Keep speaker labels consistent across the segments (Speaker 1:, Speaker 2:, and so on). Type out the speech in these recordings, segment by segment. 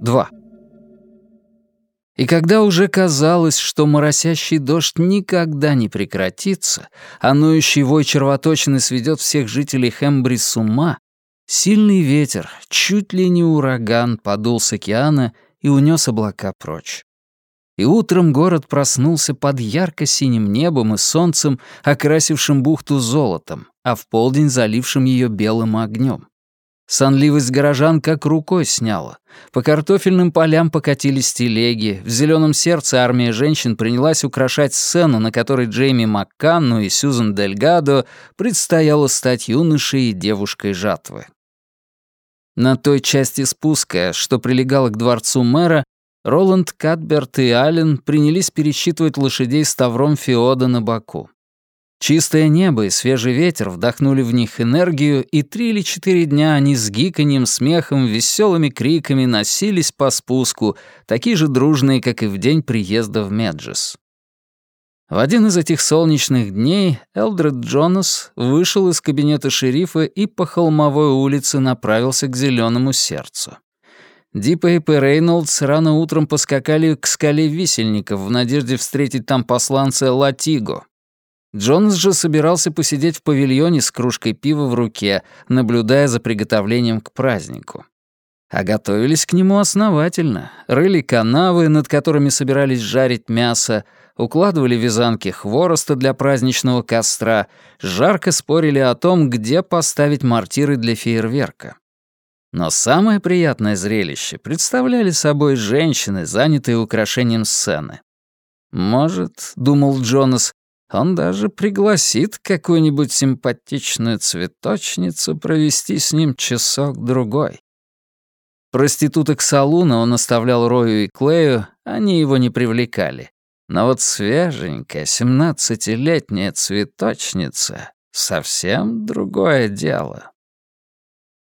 Speaker 1: 2. И когда уже казалось, что моросящий дождь никогда не прекратится, а ноющий вой червоточины сведет всех жителей Хембри с ума, сильный ветер, чуть ли не ураган, подул с океана и унес облака прочь. И утром город проснулся под ярко-синим небом и солнцем, окрасившим бухту золотом, а в полдень залившим ее белым огнем. Сонливость горожан как рукой сняла. По картофельным полям покатились телеги, в зеленом сердце армия женщин принялась украшать сцену, на которой Джейми Макканну и Сьюзен Дельгадо предстояло стать юношей и девушкой жатвы. На той части спуска, что прилегала к дворцу мэра, Роланд, Катберт и Аллен принялись пересчитывать лошадей с тавром Феода на боку. Чистое небо и свежий ветер вдохнули в них энергию, и три или четыре дня они с гиканьем, смехом, веселыми криками носились по спуску, такие же дружные, как и в день приезда в Меджес. В один из этих солнечных дней Элдред Джонас вышел из кабинета шерифа и по холмовой улице направился к зеленому сердцу. Дипейп и Рейнольдс рано утром поскакали к скале висельников в надежде встретить там посланца Латиго, Джонс же собирался посидеть в павильоне с кружкой пива в руке, наблюдая за приготовлением к празднику. А готовились к нему основательно. Рыли канавы, над которыми собирались жарить мясо, укладывали вязанки хвороста для праздничного костра, жарко спорили о том, где поставить мортиры для фейерверка. Но самое приятное зрелище представляли собой женщины, занятые украшением сцены. «Может, — думал Джонас, он даже пригласит какую-нибудь симпатичную цветочницу провести с ним часок-другой. Проституток салуна он оставлял Рою и Клею, они его не привлекали. Но вот свеженькая, семнадцатилетняя цветочница — совсем другое дело.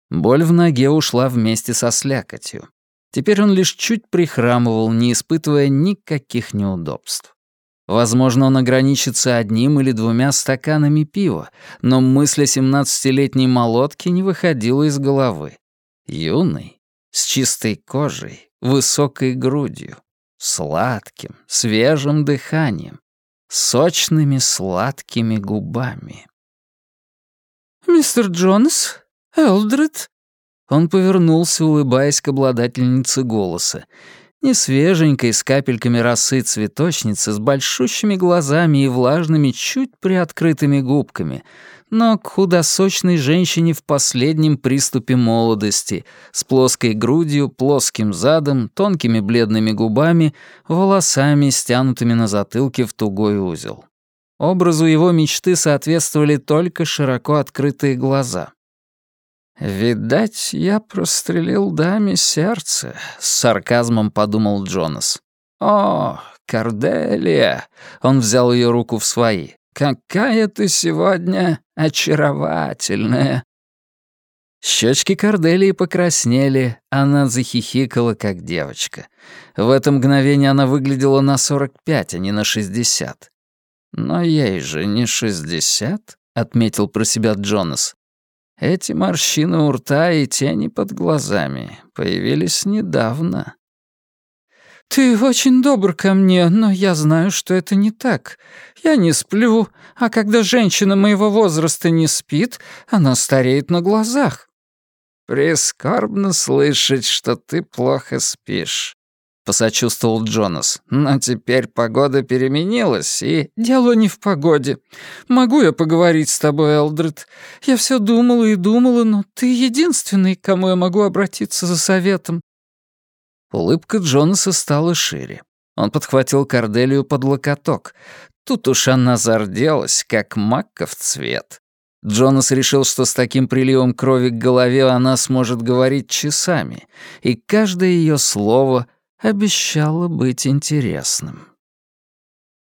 Speaker 1: Боль в ноге ушла вместе со слякотью. Теперь он лишь чуть прихрамывал, не испытывая никаких неудобств. Возможно, он ограничится одним или двумя стаканами пива, но мысль о семнадцатилетней молотке не выходила из головы. Юный, с чистой кожей, высокой грудью, сладким, свежим дыханием, сочными сладкими губами.
Speaker 2: «Мистер Джонс? Элдред?»
Speaker 1: Он повернулся, улыбаясь к обладательнице голоса, не свеженькой, с капельками росы цветочницы, с большущими глазами и влажными, чуть приоткрытыми губками, но к худосочной женщине в последнем приступе молодости, с плоской грудью, плоским задом, тонкими бледными губами, волосами, стянутыми на затылке в тугой узел. Образу его мечты соответствовали только широко открытые глаза. «Видать, я прострелил даме сердце», — с сарказмом подумал Джонас. «О, Корделия!» — он взял ее руку в свои. «Какая ты сегодня очаровательная!» Щечки Корделии покраснели, она захихикала, как девочка. В это мгновение она выглядела на сорок пять, а не на шестьдесят. «Но ей же не шестьдесят», — отметил про себя Джонас. Эти морщины у рта и тени под глазами появились недавно.
Speaker 2: «Ты очень добр ко мне, но я знаю, что это не так. Я не сплю, а когда женщина моего возраста не спит, она стареет на глазах».
Speaker 1: «Прискорбно слышать, что ты плохо спишь», — посочувствовал Джонас. «Но теперь погода переменилась, и...»
Speaker 2: «Дело не в погоде. Могу я поговорить с тобой, Элдред? Я все думала и думала, но ты единственный, к кому я могу обратиться за советом».
Speaker 1: Улыбка Джонаса стала шире. Он подхватил Корделию под локоток. Тут уж она зарделась, как маков цвет. Джонас решил, что с таким приливом крови к голове она сможет говорить часами, и каждое ее слово — обещало быть интересным.